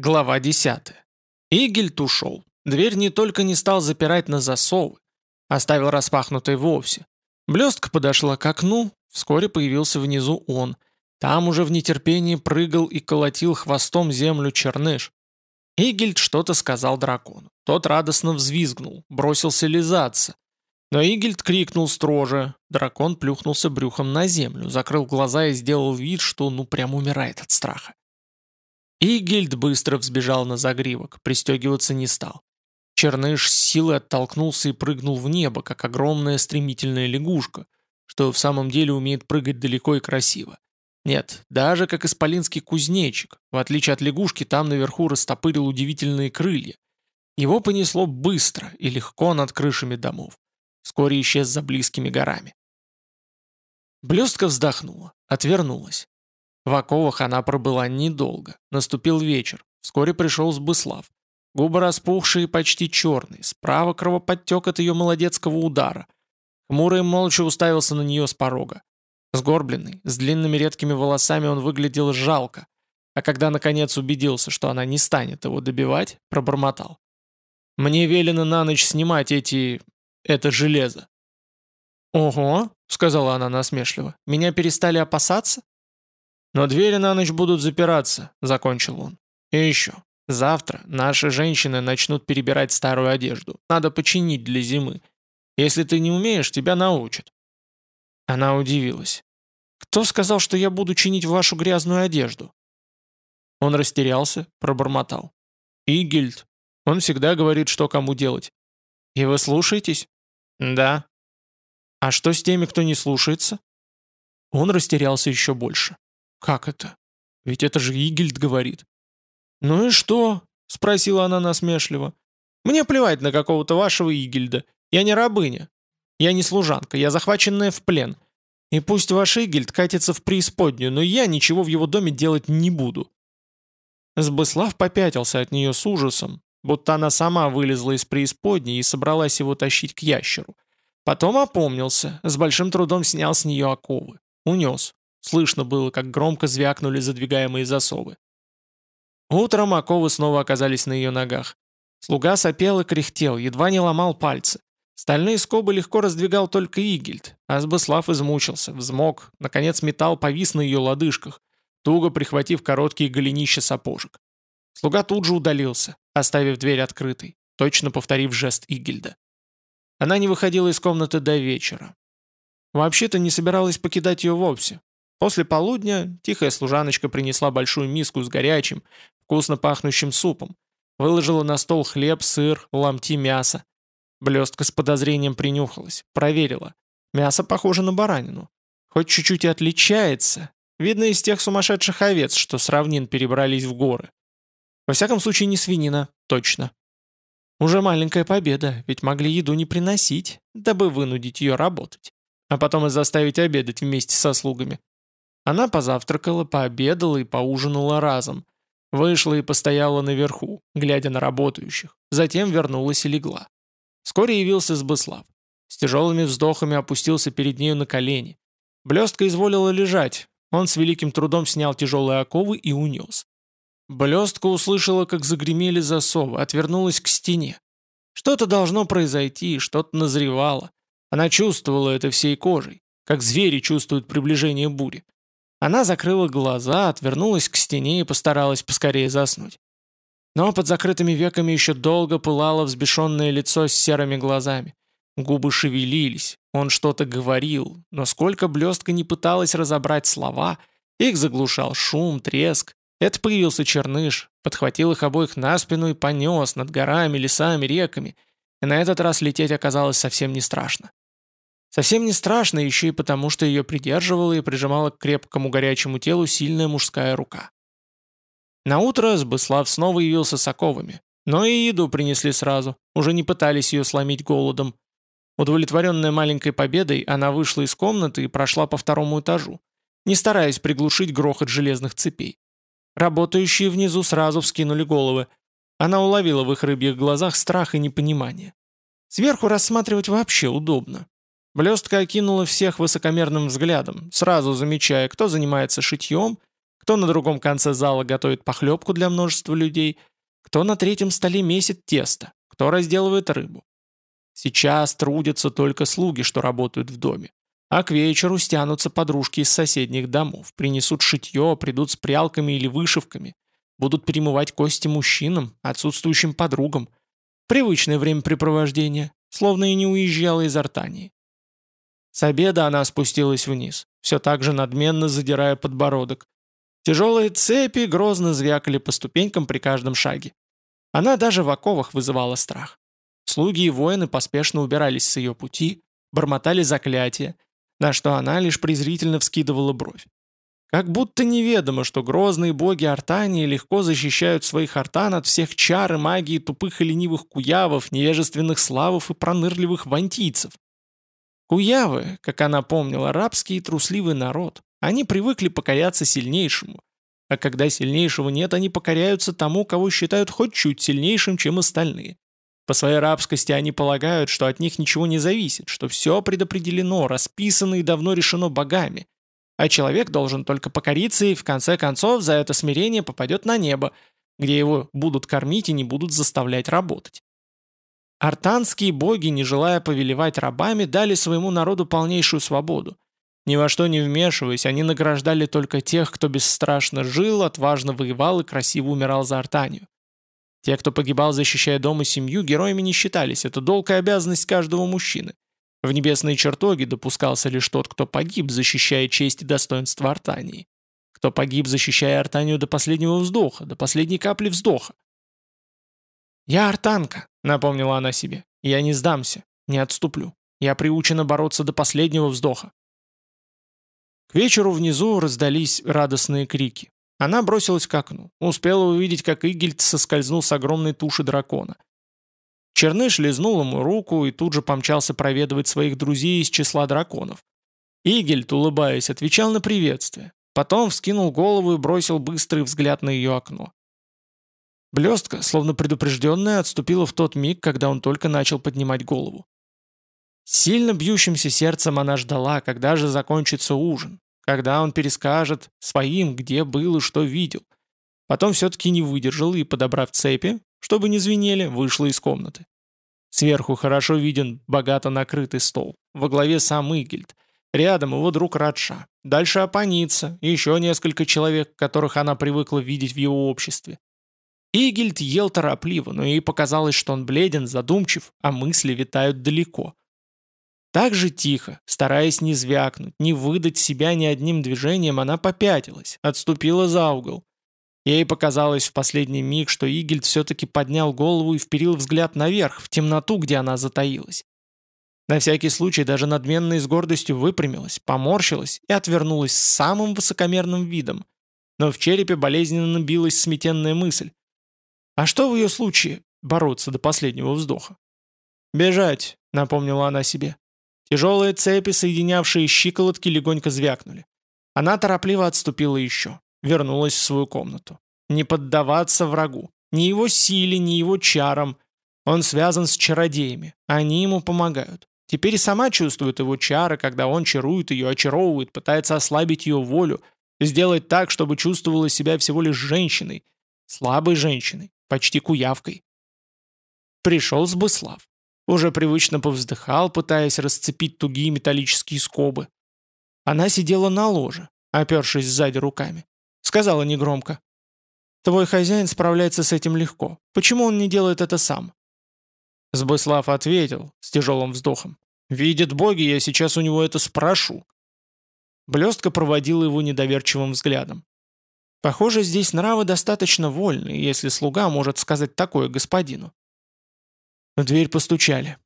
Глава 10. Игельт ушел. Дверь не только не стал запирать на засовы, оставил распахнутой вовсе. Блестка подошла к окну, вскоре появился внизу он. Там уже в нетерпении прыгал и колотил хвостом землю черныш. Игельд что-то сказал дракону. Тот радостно взвизгнул, бросился лизаться. Но Игельд крикнул строже. Дракон плюхнулся брюхом на землю, закрыл глаза и сделал вид, что ну прям умирает от страха. Игельд быстро взбежал на загривок, пристегиваться не стал. Черныш с силой оттолкнулся и прыгнул в небо, как огромная стремительная лягушка, что в самом деле умеет прыгать далеко и красиво. Нет, даже как исполинский кузнечик, в отличие от лягушки, там наверху растопырил удивительные крылья. Его понесло быстро и легко над крышами домов. Вскоре исчез за близкими горами. Блестка вздохнула, отвернулась. В оковах она пробыла недолго. Наступил вечер. Вскоре пришел Сбыслав. Губы распухшие, почти черные. Справа кровоподтек от ее молодецкого удара. Хмурый молча уставился на нее с порога. Сгорбленный, с длинными редкими волосами он выглядел жалко. А когда наконец убедился, что она не станет его добивать, пробормотал. «Мне велено на ночь снимать эти... это железо». «Ого», — сказала она насмешливо, — «меня перестали опасаться?» «Но двери на ночь будут запираться», — закончил он. «И еще. Завтра наши женщины начнут перебирать старую одежду. Надо починить для зимы. Если ты не умеешь, тебя научат». Она удивилась. «Кто сказал, что я буду чинить вашу грязную одежду?» Он растерялся, пробормотал. «Игельд. Он всегда говорит, что кому делать». «И вы слушаетесь?» «Да». «А что с теми, кто не слушается?» Он растерялся еще больше. «Как это? Ведь это же Игельд говорит». «Ну и что?» — спросила она насмешливо. «Мне плевать на какого-то вашего Игельда. Я не рабыня. Я не служанка, я захваченная в плен. И пусть ваш Игельд катится в преисподнюю, но я ничего в его доме делать не буду». Сбыслав попятился от нее с ужасом, будто она сама вылезла из преисподней и собралась его тащить к ящеру. Потом опомнился, с большим трудом снял с нее оковы. Унес. Слышно было, как громко звякнули задвигаемые засовы. Утром оковы снова оказались на ее ногах. Слуга сопел и кряхтел, едва не ломал пальцы. Стальные скобы легко раздвигал только Игельд, а Сбыслав измучился, взмок, наконец металл повис на ее лодыжках, туго прихватив короткие голенища сапожек. Слуга тут же удалился, оставив дверь открытой, точно повторив жест Игельда. Она не выходила из комнаты до вечера. Вообще-то не собиралась покидать ее вовсе, После полудня тихая служаночка принесла большую миску с горячим, вкусно пахнущим супом, выложила на стол хлеб, сыр, ломти мяса. Блестка с подозрением принюхалась, проверила. Мясо похоже на баранину. Хоть чуть-чуть и отличается. Видно из тех сумасшедших овец, что с равнин перебрались в горы. Во всяком случае не свинина, точно. Уже маленькая победа, ведь могли еду не приносить, дабы вынудить ее работать. А потом и заставить обедать вместе со слугами. Она позавтракала, пообедала и поужинала разом. Вышла и постояла наверху, глядя на работающих. Затем вернулась и легла. Вскоре явился Сбыслав. С тяжелыми вздохами опустился перед нею на колени. Блестка изволила лежать. Он с великим трудом снял тяжелые оковы и унес. Блестка услышала, как загремели засовы, отвернулась к стене. Что-то должно произойти, что-то назревало. Она чувствовала это всей кожей, как звери чувствуют приближение бури. Она закрыла глаза, отвернулась к стене и постаралась поскорее заснуть. Но под закрытыми веками еще долго пылало взбешенное лицо с серыми глазами. Губы шевелились, он что-то говорил, но сколько блестка не пыталась разобрать слова, их заглушал шум, треск. Это появился черныш, подхватил их обоих на спину и понес над горами, лесами, реками. И на этот раз лететь оказалось совсем не страшно. Совсем не страшно еще и потому, что ее придерживала и прижимала к крепкому горячему телу сильная мужская рука. Наутро Сбыслав снова явился с оковами, но и еду принесли сразу, уже не пытались ее сломить голодом. Удовлетворенная маленькой победой, она вышла из комнаты и прошла по второму этажу, не стараясь приглушить грохот железных цепей. Работающие внизу сразу вскинули головы. Она уловила в их рыбьих глазах страх и непонимание. Сверху рассматривать вообще удобно. Блестка окинула всех высокомерным взглядом, сразу замечая, кто занимается шитьем, кто на другом конце зала готовит похлебку для множества людей, кто на третьем столе месит тесто, кто разделывает рыбу. Сейчас трудятся только слуги, что работают в доме. А к вечеру стянутся подружки из соседних домов, принесут шитье, придут с прялками или вышивками, будут перемывать кости мужчинам, отсутствующим подругам. Привычное времяпрепровождение, словно и не уезжала из Артании. С обеда она спустилась вниз, все так же надменно задирая подбородок. Тяжелые цепи грозно звякали по ступенькам при каждом шаге. Она даже в оковах вызывала страх. Слуги и воины поспешно убирались с ее пути, бормотали заклятия, на что она лишь презрительно вскидывала бровь. Как будто неведомо, что грозные боги Артании легко защищают своих артан от всех чар и магии тупых и ленивых куявов, невежественных славов и пронырливых вантийцев. Куявы, как она помнила, рабский и трусливый народ. Они привыкли покоряться сильнейшему. А когда сильнейшего нет, они покоряются тому, кого считают хоть чуть сильнейшим, чем остальные. По своей рабскости они полагают, что от них ничего не зависит, что все предопределено, расписано и давно решено богами. А человек должен только покориться и в конце концов за это смирение попадет на небо, где его будут кормить и не будут заставлять работать. Артанские боги, не желая повелевать рабами, дали своему народу полнейшую свободу. Ни во что не вмешиваясь, они награждали только тех, кто бесстрашно жил, отважно воевал и красиво умирал за Артанию. Те, кто погибал, защищая дом и семью, героями не считались, это долг и обязанность каждого мужчины. В небесные чертоги допускался лишь тот, кто погиб, защищая честь и достоинство Артании. Кто погиб, защищая Артанию до последнего вздоха, до последней капли вздоха. «Я артанка», — напомнила она себе. «Я не сдамся, не отступлю. Я приучена бороться до последнего вздоха». К вечеру внизу раздались радостные крики. Она бросилась к окну. Успела увидеть, как Игельд соскользнул с огромной туши дракона. Черныш лизнул ему руку и тут же помчался проведывать своих друзей из числа драконов. Игельд, улыбаясь, отвечал на приветствие. Потом вскинул голову и бросил быстрый взгляд на ее окно. Блестка, словно предупрежденная, отступила в тот миг, когда он только начал поднимать голову. Сильно бьющимся сердцем она ждала, когда же закончится ужин, когда он перескажет своим, где был и что видел. Потом все-таки не выдержал и, подобрав цепи, чтобы не звенели, вышла из комнаты. Сверху хорошо виден богато накрытый стол. Во главе сам Игельд. Рядом его друг Радша. Дальше Апаница и еще несколько человек, которых она привыкла видеть в его обществе. Игельд ел торопливо, но ей показалось, что он бледен, задумчив, а мысли витают далеко. Так же тихо, стараясь не звякнуть, не выдать себя ни одним движением, она попятилась, отступила за угол. Ей показалось в последний миг, что Игельд все-таки поднял голову и вперил взгляд наверх, в темноту, где она затаилась. На всякий случай даже надменно и с гордостью выпрямилась, поморщилась и отвернулась с самым высокомерным видом. Но в черепе болезненно набилась сметенная мысль. А что в ее случае бороться до последнего вздоха? «Бежать», — напомнила она себе. Тяжелые цепи, соединявшие щиколотки, легонько звякнули. Она торопливо отступила еще, вернулась в свою комнату. Не поддаваться врагу, ни его силе, ни его чарам. Он связан с чародеями, они ему помогают. Теперь сама чувствует его чары, когда он чарует ее, очаровывает, пытается ослабить ее волю, сделать так, чтобы чувствовала себя всего лишь женщиной, слабой женщиной, почти куявкой. Пришел Сбыслав. Уже привычно повздыхал, пытаясь расцепить тугие металлические скобы. Она сидела на ложе, опершись сзади руками. Сказала негромко. «Твой хозяин справляется с этим легко. Почему он не делает это сам?» Сбыслав ответил с тяжелым вздохом. «Видят боги, я сейчас у него это спрошу». Блестка проводила его недоверчивым взглядом. Похоже, здесь нравы достаточно вольны, если слуга может сказать такое господину. В дверь постучали.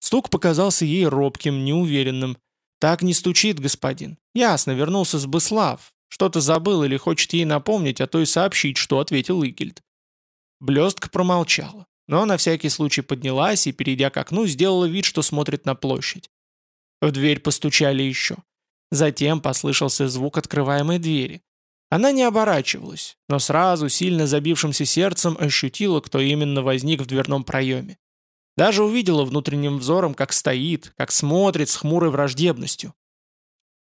Стук показался ей робким, неуверенным. «Так не стучит, господин. Ясно, вернулся с Быслав. Что-то забыл или хочет ей напомнить, а то и сообщить, что ответил Игельд». Блестка промолчала, но на всякий случай поднялась и, перейдя к окну, сделала вид, что смотрит на площадь. В дверь постучали еще. Затем послышался звук открываемой двери. Она не оборачивалась, но сразу, сильно забившимся сердцем, ощутила, кто именно возник в дверном проеме. Даже увидела внутренним взором, как стоит, как смотрит с хмурой враждебностью.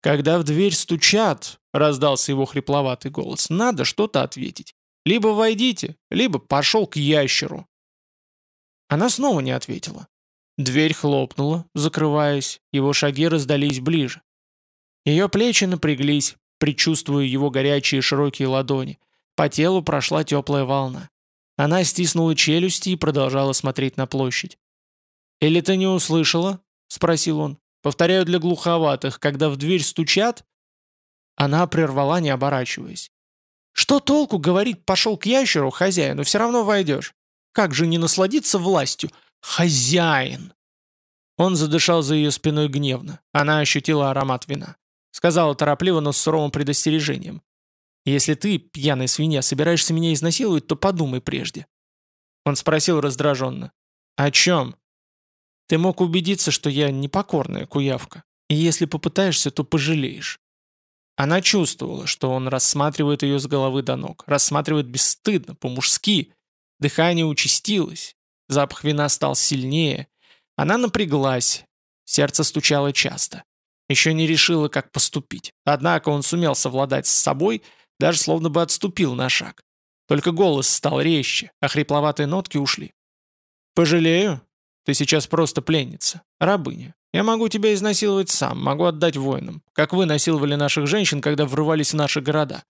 Когда в дверь стучат, раздался его хрипловатый голос, надо что-то ответить. Либо войдите, либо пошел к ящеру. Она снова не ответила. Дверь хлопнула, закрываясь, его шаги раздались ближе. Ее плечи напряглись, предчувствуя его горячие широкие ладони. По телу прошла теплая волна. Она стиснула челюсти и продолжала смотреть на площадь. «Или ты не услышала?» — спросил он. «Повторяю для глуховатых, когда в дверь стучат?» Она прервала, не оборачиваясь. «Что толку, говорить, пошел к ящеру, хозяину, все равно войдешь? Как же не насладиться властью? Хозяин!» Он задышал за ее спиной гневно. Она ощутила аромат вина. Сказала торопливо, но с суровым предостережением. «Если ты, пьяная свинья, собираешься меня изнасиловать, то подумай прежде». Он спросил раздраженно. «О чем?» Ты мог убедиться, что я непокорная куявка, и если попытаешься, то пожалеешь». Она чувствовала, что он рассматривает ее с головы до ног, рассматривает бесстыдно, по-мужски. Дыхание участилось, запах вина стал сильнее. Она напряглась, сердце стучало часто. Еще не решила, как поступить. Однако он сумел совладать с собой, даже словно бы отступил на шаг. Только голос стал резче, а хрипловатые нотки ушли. «Пожалею? Ты сейчас просто пленница, рабыня. Я могу тебя изнасиловать сам, могу отдать воинам, как вы насиловали наших женщин, когда врывались в наши города».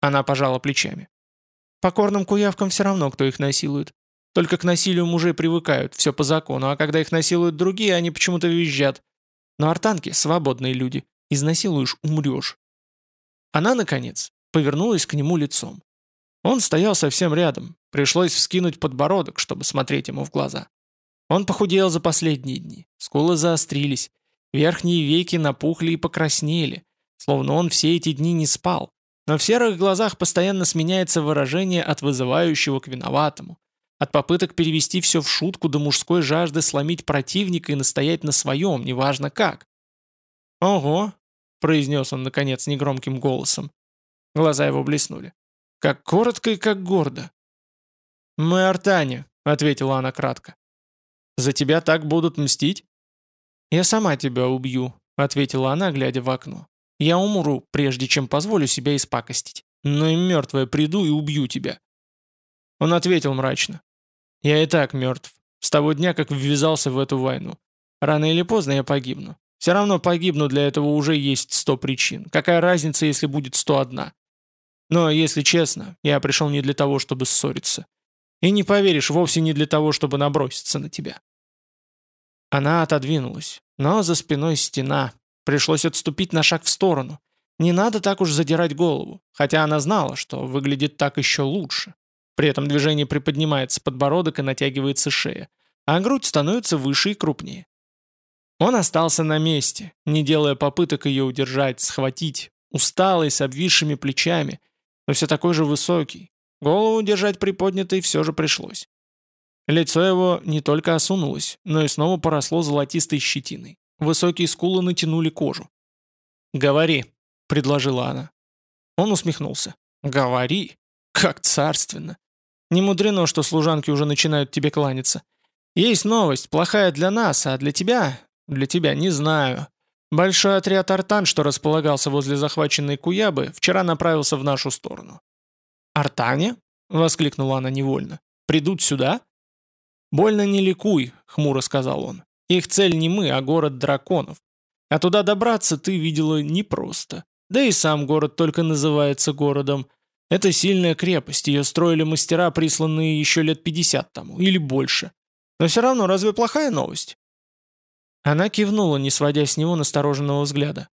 Она пожала плечами. «Покорным куявкам все равно, кто их насилует. Только к насилию мужей привыкают, все по закону, а когда их насилуют другие, они почему-то визжат. Но артанки — свободные люди. Изнасилуешь — умрешь». Она, наконец, повернулась к нему лицом. Он стоял совсем рядом, пришлось вскинуть подбородок, чтобы смотреть ему в глаза. Он похудел за последние дни, скулы заострились, верхние веки напухли и покраснели, словно он все эти дни не спал. Но в серых глазах постоянно сменяется выражение от вызывающего к виноватому, от попыток перевести все в шутку до мужской жажды сломить противника и настоять на своем, неважно как. «Ого!» — произнес он, наконец, негромким голосом. Глаза его блеснули. «Как коротко и как гордо!» «Мы Артане», — ответила она кратко. За тебя так будут мстить?» «Я сама тебя убью», — ответила она, глядя в окно. «Я умру, прежде чем позволю себя испакостить. Но и мертвая приду и убью тебя». Он ответил мрачно. «Я и так мертв. С того дня, как ввязался в эту войну. Рано или поздно я погибну. Все равно погибну, для этого уже есть сто причин. Какая разница, если будет сто одна? Но, если честно, я пришел не для того, чтобы ссориться. И не поверишь, вовсе не для того, чтобы наброситься на тебя. Она отодвинулась, но за спиной стена. Пришлось отступить на шаг в сторону. Не надо так уж задирать голову, хотя она знала, что выглядит так еще лучше. При этом движении приподнимается подбородок и натягивается шея, а грудь становится выше и крупнее. Он остался на месте, не делая попыток ее удержать, схватить, усталый, с обвисшими плечами, но все такой же высокий, Голову держать приподнятой все же пришлось. Лицо его не только осунулось, но и снова поросло золотистой щетиной. Высокие скулы натянули кожу. «Говори», — предложила она. Он усмехнулся. «Говори. Как царственно. Не мудрено, что служанки уже начинают тебе кланяться. Есть новость, плохая для нас, а для тебя... Для тебя не знаю. Большой отряд артан, что располагался возле захваченной Куябы, вчера направился в нашу сторону. «Артане?» — воскликнула она невольно. «Придут сюда?» «Больно не ликуй», — хмуро сказал он. «Их цель не мы, а город драконов. А туда добраться ты видела непросто. Да и сам город только называется городом. Это сильная крепость, ее строили мастера, присланные еще лет 50 тому, или больше. Но все равно, разве плохая новость?» Она кивнула, не сводя с него настороженного взгляда.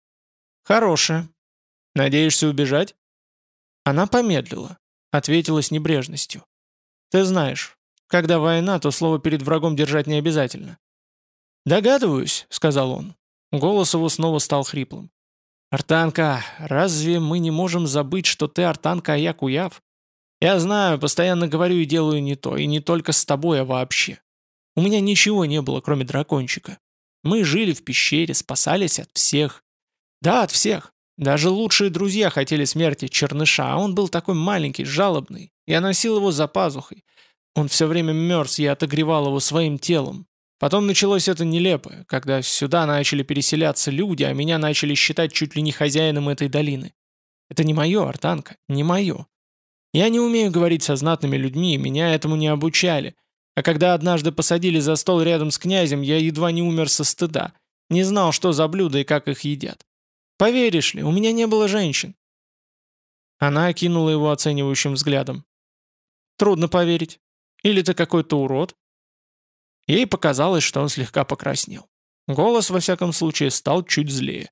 «Хорошая. Надеешься убежать?» Она помедлила. Ответила с небрежностью. «Ты знаешь, когда война, то слово перед врагом держать не обязательно». «Догадываюсь», — сказал он. Голос его снова стал хриплым. «Артанка, разве мы не можем забыть, что ты Артанка, а я Куяв? Я знаю, постоянно говорю и делаю не то, и не только с тобой, а вообще. У меня ничего не было, кроме дракончика. Мы жили в пещере, спасались от всех. Да, от всех. Даже лучшие друзья хотели смерти Черныша, а он был такой маленький, жалобный. Я носил его за пазухой. Он все время мерз, я отогревал его своим телом. Потом началось это нелепое, когда сюда начали переселяться люди, а меня начали считать чуть ли не хозяином этой долины. Это не мое, Артанка, не мое. Я не умею говорить со знатными людьми, меня этому не обучали. А когда однажды посадили за стол рядом с князем, я едва не умер со стыда. Не знал, что за блюда и как их едят. Поверишь ли, у меня не было женщин. Она окинула его оценивающим взглядом. Трудно поверить. Или ты какой-то урод? Ей показалось, что он слегка покраснел. Голос, во всяком случае, стал чуть злее.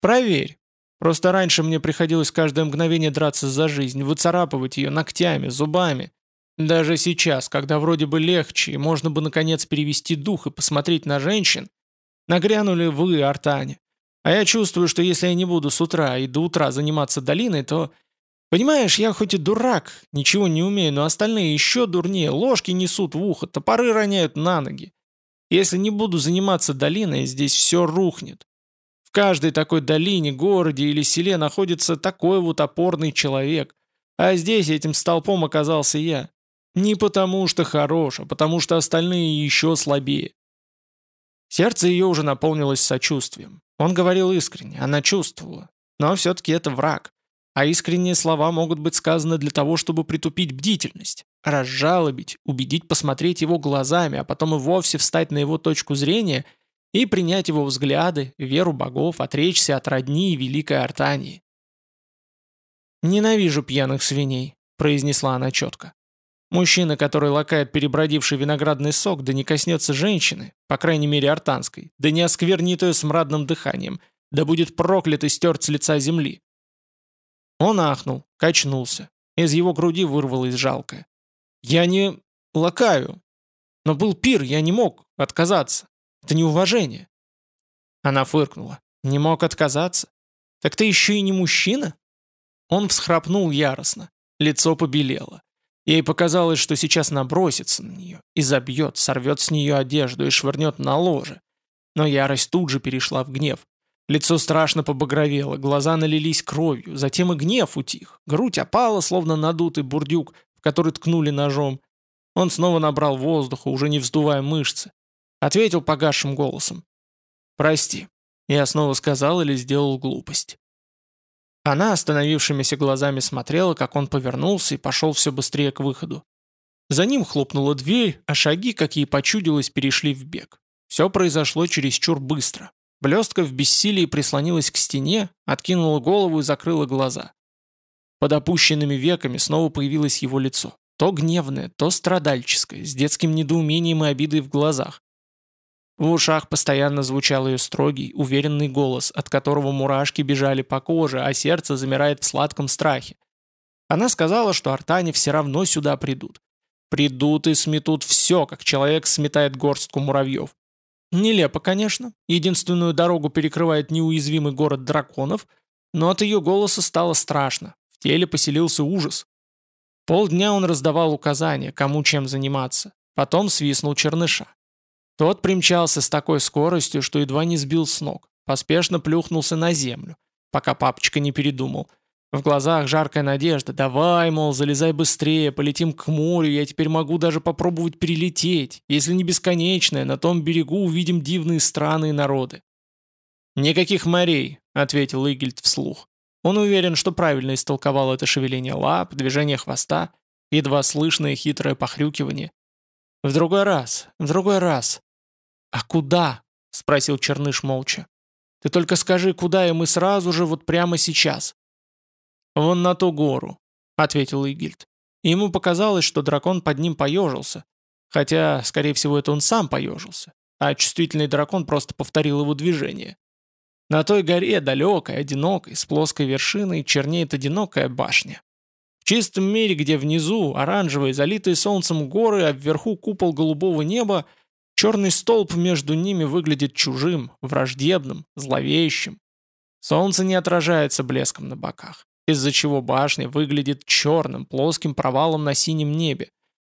«Проверь. Просто раньше мне приходилось каждое мгновение драться за жизнь, выцарапывать ее ногтями, зубами. Даже сейчас, когда вроде бы легче, и можно бы наконец перевести дух и посмотреть на женщин, нагрянули вы, Артане. А я чувствую, что если я не буду с утра и до утра заниматься долиной, то Понимаешь, я хоть и дурак, ничего не умею, но остальные еще дурнее, ложки несут в ухо, топоры роняют на ноги. Если не буду заниматься долиной, здесь все рухнет. В каждой такой долине, городе или селе находится такой вот опорный человек, а здесь этим столпом оказался я. Не потому что хорош, а потому что остальные еще слабее. Сердце ее уже наполнилось сочувствием. Он говорил искренне, она чувствовала. Но все-таки это враг. А искренние слова могут быть сказаны для того, чтобы притупить бдительность, разжалобить, убедить посмотреть его глазами, а потом и вовсе встать на его точку зрения и принять его взгляды, веру богов, отречься от родни и великой артании. «Ненавижу пьяных свиней», — произнесла она четко. «Мужчина, который лакает перебродивший виноградный сок, да не коснется женщины, по крайней мере артанской, да не осквернит ее смрадным дыханием, да будет проклят и стерт с лица земли. Он ахнул, качнулся. Из его груди вырвалось жалкое. «Я не... лакаю. Но был пир, я не мог отказаться. Это неуважение». Она фыркнула. «Не мог отказаться? Так ты еще и не мужчина?» Он всхрапнул яростно. Лицо побелело. Ей показалось, что сейчас набросится на нее и забьет, сорвет с нее одежду и швырнет на ложе. Но ярость тут же перешла в гнев. Лицо страшно побагровело, глаза налились кровью, затем и гнев утих. Грудь опала, словно надутый бурдюк, в который ткнули ножом. Он снова набрал воздуха, уже не вздувая мышцы. Ответил погасшим голосом. «Прости, я снова сказал или сделал глупость». Она остановившимися глазами смотрела, как он повернулся и пошел все быстрее к выходу. За ним хлопнула дверь, а шаги, какие почудилось, перешли в бег. Все произошло чересчур быстро. Блестка в бессилии прислонилась к стене, откинула голову и закрыла глаза. Под опущенными веками снова появилось его лицо. То гневное, то страдальческое, с детским недоумением и обидой в глазах. В ушах постоянно звучал ее строгий, уверенный голос, от которого мурашки бежали по коже, а сердце замирает в сладком страхе. Она сказала, что артане все равно сюда придут. Придут и сметут все, как человек сметает горстку муравьев. Нелепо, конечно. Единственную дорогу перекрывает неуязвимый город драконов, но от ее голоса стало страшно. В теле поселился ужас. Полдня он раздавал указания, кому чем заниматься. Потом свистнул черныша. Тот примчался с такой скоростью, что едва не сбил с ног. Поспешно плюхнулся на землю, пока папочка не передумал – в глазах жаркая надежда. «Давай, мол, залезай быстрее, полетим к морю, я теперь могу даже попробовать перелететь. Если не бесконечное, на том берегу увидим дивные страны и народы». «Никаких морей», — ответил Игельд вслух. Он уверен, что правильно истолковал это шевеление лап, движение хвоста, едва слышное хитрое похрюкивание. «В другой раз, в другой раз». «А куда?» — спросил Черныш молча. «Ты только скажи, куда, и мы сразу же, вот прямо сейчас». «Вон на ту гору», — ответил Игильд. Ему показалось, что дракон под ним поежился. Хотя, скорее всего, это он сам поежился. А чувствительный дракон просто повторил его движение. На той горе, далекой, одинокой, с плоской вершиной, чернеет одинокая башня. В чистом мире, где внизу оранжевые, залитые солнцем горы, а вверху купол голубого неба, черный столб между ними выглядит чужим, враждебным, зловещим. Солнце не отражается блеском на боках из-за чего башня выглядит черным, плоским провалом на синем небе,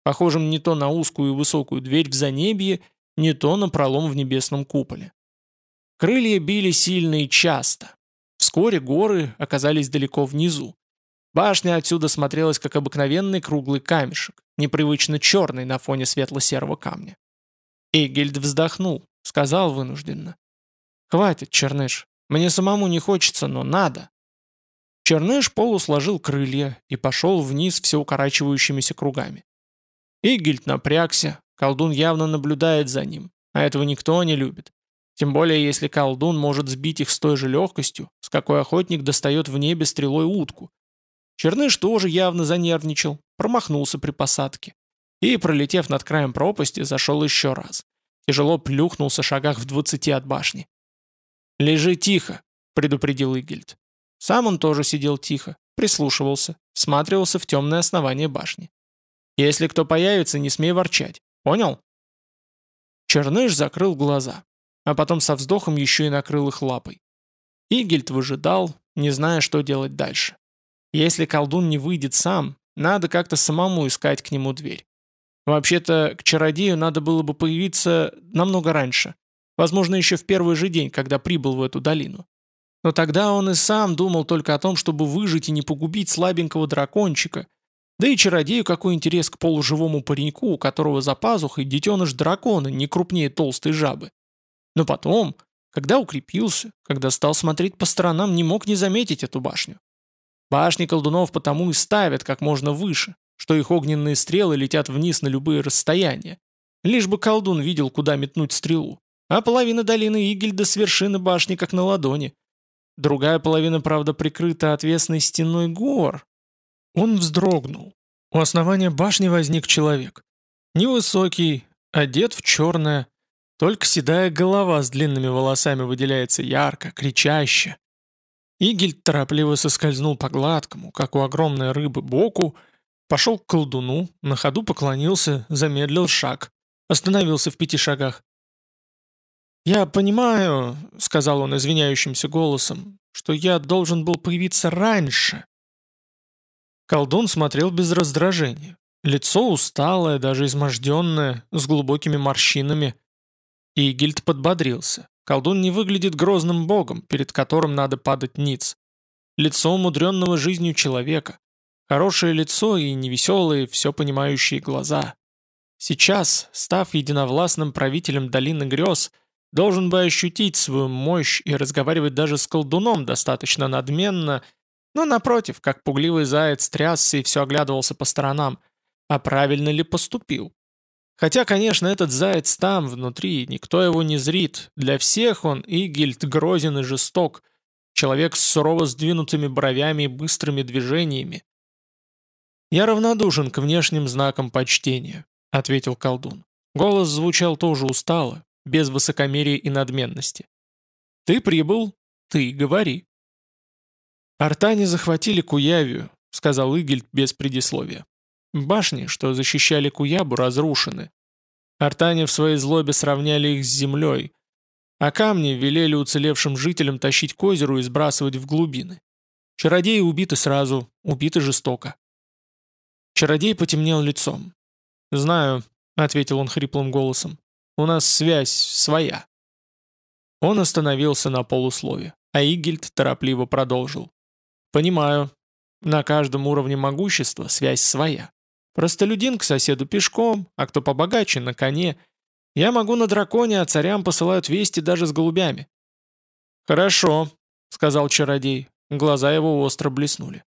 похожим не то на узкую и высокую дверь в занебье, не то на пролом в небесном куполе. Крылья били сильно и часто. Вскоре горы оказались далеко внизу. Башня отсюда смотрелась как обыкновенный круглый камешек, непривычно черный на фоне светло-серого камня. Эгельд вздохнул, сказал вынужденно. «Хватит, Черныш, мне самому не хочется, но надо». Черныш полусложил крылья и пошел вниз все укорачивающимися кругами. Игельд напрягся, колдун явно наблюдает за ним, а этого никто не любит. Тем более, если колдун может сбить их с той же легкостью, с какой охотник достает в небе стрелой утку. Черныш тоже явно занервничал, промахнулся при посадке. И, пролетев над краем пропасти, зашел еще раз. Тяжело плюхнулся шагах в двадцати от башни. «Лежи тихо», — предупредил Игельд. Сам он тоже сидел тихо, прислушивался, всматривался в темное основание башни. «Если кто появится, не смей ворчать. Понял?» Черныш закрыл глаза а потом со вздохом еще и накрыл их лапой. Игельд выжидал, не зная, что делать дальше. Если колдун не выйдет сам, надо как-то самому искать к нему дверь. Вообще-то, к чародею надо было бы появиться намного раньше. Возможно, еще в первый же день, когда прибыл в эту долину. Но тогда он и сам думал только о том, чтобы выжить и не погубить слабенького дракончика. Да и чародею какой интерес к полуживому пареньку, у которого за пазухой детеныш дракона не крупнее толстой жабы. Но потом, когда укрепился, когда стал смотреть по сторонам, не мог не заметить эту башню. Башни колдунов потому и ставят как можно выше, что их огненные стрелы летят вниз на любые расстояния. Лишь бы колдун видел, куда метнуть стрелу. А половина долины Игельда с вершины башни как на ладони. Другая половина, правда, прикрыта отвесной стеной гор. Он вздрогнул. У основания башни возник человек. Невысокий, одет в черное, только седая голова с длинными волосами выделяется ярко, кричаще. Игельд торопливо соскользнул по гладкому, как у огромной рыбы, боку, пошел к колдуну, на ходу поклонился, замедлил шаг, остановился в пяти шагах. «Я понимаю», — сказал он извиняющимся голосом, «что я должен был появиться раньше». Колдун смотрел без раздражения. Лицо усталое, даже изможденное, с глубокими морщинами. Игильд подбодрился. Колдун не выглядит грозным богом, перед которым надо падать ниц. Лицо умудренного жизнью человека. Хорошее лицо и невеселые, все понимающие глаза. Сейчас, став единовластным правителем долины грез, должен бы ощутить свою мощь и разговаривать даже с колдуном достаточно надменно, но напротив, как пугливый заяц трясся и все оглядывался по сторонам. А правильно ли поступил? Хотя, конечно, этот заяц там, внутри, никто его не зрит. Для всех он Игельд грозен и жесток. Человек с сурово сдвинутыми бровями и быстрыми движениями. «Я равнодушен к внешним знакам почтения», — ответил колдун. Голос звучал тоже устало, без высокомерия и надменности. «Ты прибыл, ты говори». «Артане захватили Куявию», — сказал Игельд без предисловия. Башни, что защищали Куябу, разрушены. Артане в своей злобе сравняли их с землей, а камни велели уцелевшим жителям тащить к озеру и сбрасывать в глубины. Чародеи убиты сразу, убиты жестоко. Чародей потемнел лицом. «Знаю», — ответил он хриплым голосом, — «у нас связь своя». Он остановился на полуслове, а Игельд торопливо продолжил. «Понимаю, на каждом уровне могущества связь своя. Простолюдин к соседу пешком, а кто побогаче на коне. Я могу на драконе, а царям посылают вести даже с голубями». «Хорошо», — сказал чародей. Глаза его остро блеснули.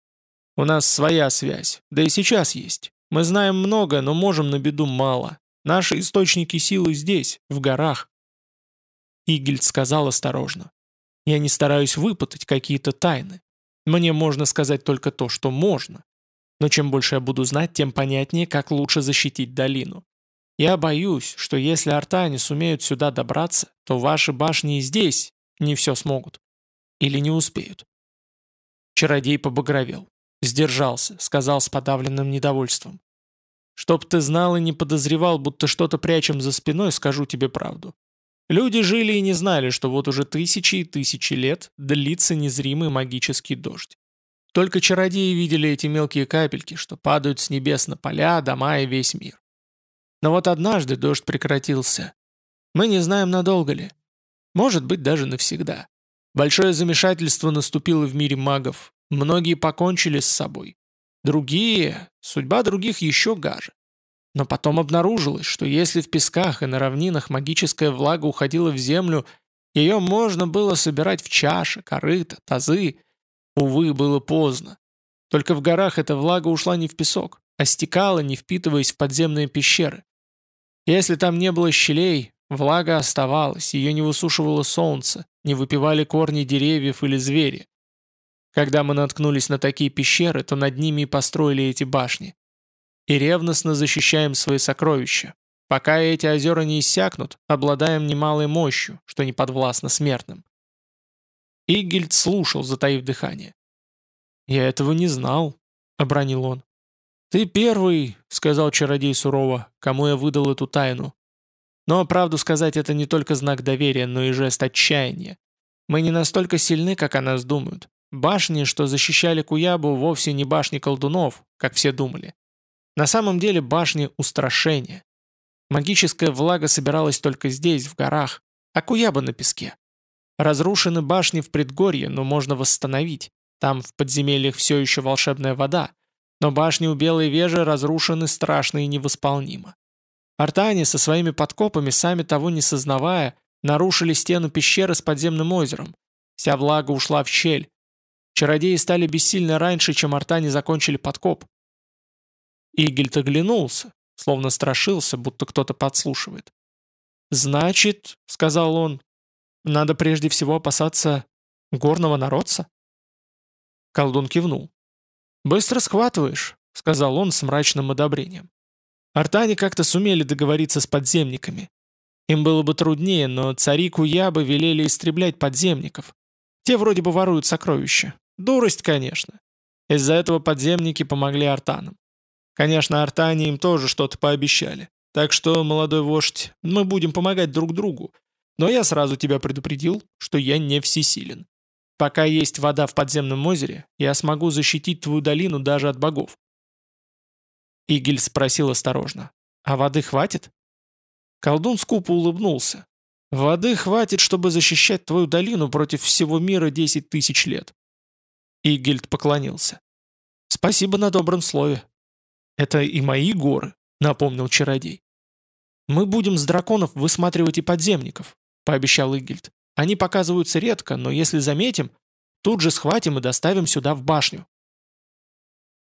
«У нас своя связь, да и сейчас есть. Мы знаем много, но можем на беду мало. Наши источники силы здесь, в горах». Игельд сказал осторожно. «Я не стараюсь выпытать какие-то тайны. Мне можно сказать только то, что можно. Но чем больше я буду знать, тем понятнее, как лучше защитить долину. Я боюсь, что если артане сумеют сюда добраться, то ваши башни и здесь не все смогут. Или не успеют. Чародей побагровел. Сдержался, сказал с подавленным недовольством. «Чтоб ты знал и не подозревал, будто что-то прячем за спиной, скажу тебе правду. Люди жили и не знали, что вот уже тысячи и тысячи лет длится незримый магический дождь. Только чародеи видели эти мелкие капельки, что падают с небес на поля, дома и весь мир. Но вот однажды дождь прекратился. Мы не знаем, надолго ли. Может быть, даже навсегда. Большое замешательство наступило в мире магов. Многие покончили с собой. Другие, судьба других еще гаже. Но потом обнаружилось, что если в песках и на равнинах магическая влага уходила в землю, ее можно было собирать в чаши, корыта, тазы. Увы, было поздно. Только в горах эта влага ушла не в песок, а стекала, не впитываясь в подземные пещеры. Если там не было щелей, влага оставалась, ее не высушивало солнце, не выпивали корни деревьев или звери. Когда мы наткнулись на такие пещеры, то над ними и построили эти башни и ревностно защищаем свои сокровища. Пока эти озера не иссякнут, обладаем немалой мощью, что не подвластно смертным. Игельд слушал, затаив дыхание. «Я этого не знал», — обронил он. «Ты первый», — сказал чародей сурово, — «кому я выдал эту тайну. Но, правду сказать, это не только знак доверия, но и жест отчаяния. Мы не настолько сильны, как о нас думают. Башни, что защищали Куябу, вовсе не башни колдунов, как все думали. На самом деле башни — устрашения. Магическая влага собиралась только здесь, в горах, а Куяба на песке. Разрушены башни в предгорье, но можно восстановить. Там в подземельях все еще волшебная вода, но башни у Белой Вежи разрушены страшно и невосполнимо. Артане со своими подкопами, сами того не сознавая, нарушили стену пещеры с подземным озером. Вся влага ушла в щель. Чародеи стали бессильны раньше, чем артане закончили подкоп. Игельт оглянулся, словно страшился, будто кто-то подслушивает. «Значит, — сказал он, — надо прежде всего опасаться горного народца?» Колдун кивнул. «Быстро схватываешь», — сказал он с мрачным одобрением. Артане как-то сумели договориться с подземниками. Им было бы труднее, но цари Куябы велели истреблять подземников. Те вроде бы воруют сокровища. Дурость, конечно. Из-за этого подземники помогли артанам. Конечно, Артане им тоже что-то пообещали. Так что, молодой вождь, мы будем помогать друг другу. Но я сразу тебя предупредил, что я не всесилен. Пока есть вода в подземном озере, я смогу защитить твою долину даже от богов. Игель спросил осторожно. «А воды хватит?» Колдун скупо улыбнулся. «Воды хватит, чтобы защищать твою долину против всего мира десять тысяч лет». Игельд поклонился. «Спасибо на добром слове. «Это и мои горы», — напомнил чародей. «Мы будем с драконов высматривать и подземников», — пообещал Игельд. «Они показываются редко, но если заметим, тут же схватим и доставим сюда в башню».